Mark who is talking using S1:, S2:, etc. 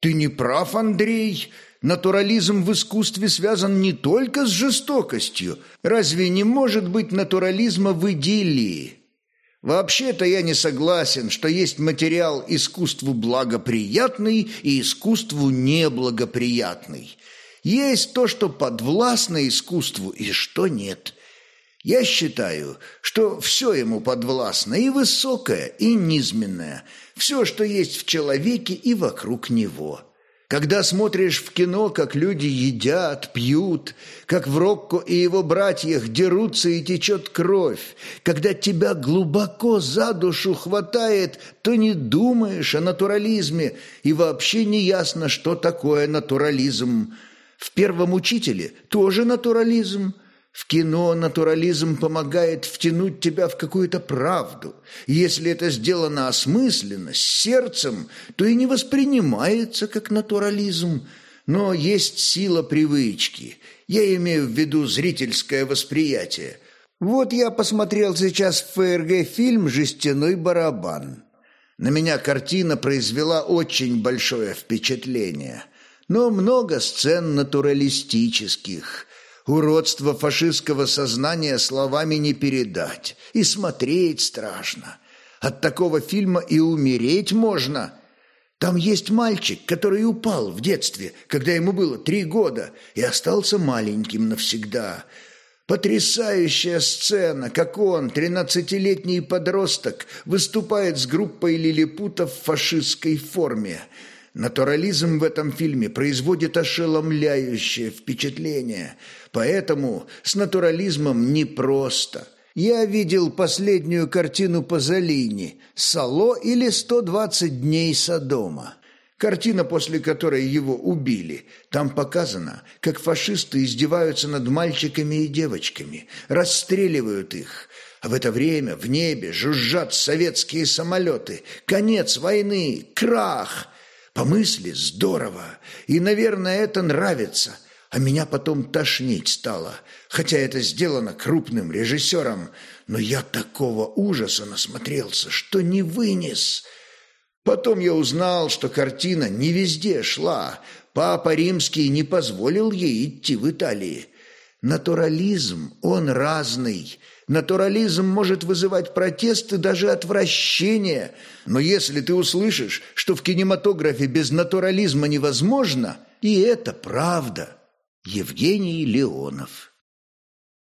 S1: Ты не прав, Андрей. Натурализм в искусстве связан не только с жестокостью. Разве не может быть натурализма в идиллии? Вообще-то я не согласен, что есть материал искусству благоприятный и искусству неблагоприятный. Есть то, что подвластно искусству, и что нет. Я считаю, что все ему подвластно, и высокое, и низменное, все, что есть в человеке и вокруг него. Когда смотришь в кино, как люди едят, пьют, как в Рокко и его братьях дерутся и течет кровь, когда тебя глубоко за душу хватает, то не думаешь о натурализме, и вообще не ясно, что такое натурализм. В «Первом учителе» тоже натурализм – в кино натурализм помогает втянуть тебя в какую-то правду. Если это сделано осмысленно, с сердцем, то и не воспринимается как натурализм. Но есть сила привычки. Я имею в виду зрительское восприятие. Вот я посмотрел сейчас в ФРГ фильм «Жестяной барабан». На меня картина произвела очень большое впечатление. Но много сцен натуралистических – Уродство фашистского сознания словами не передать. И смотреть страшно. От такого фильма и умереть можно. Там есть мальчик, который упал в детстве, когда ему было три года, и остался маленьким навсегда. Потрясающая сцена, как он, тринадцатилетний подросток, выступает с группой лилипутов в фашистской форме – Натурализм в этом фильме производит ошеломляющее впечатление, поэтому с натурализмом непросто. Я видел последнюю картину Пазолини «Сало» или «120 дней Содома». Картина, после которой его убили. Там показано, как фашисты издеваются над мальчиками и девочками, расстреливают их. А в это время в небе жужжат советские самолеты. Конец войны, крах – по мысли здорово, и, наверное, это нравится, а меня потом тошнить стало, хотя это сделано крупным режиссером, но я такого ужаса насмотрелся, что не вынес. Потом я узнал, что картина не везде шла, папа римский не позволил ей идти в Италии. Натурализм, он разный, Натурализм может вызывать протесты даже отвращение, но если ты услышишь, что в кинематографе без натурализма невозможно, и это правда. Евгений Леонов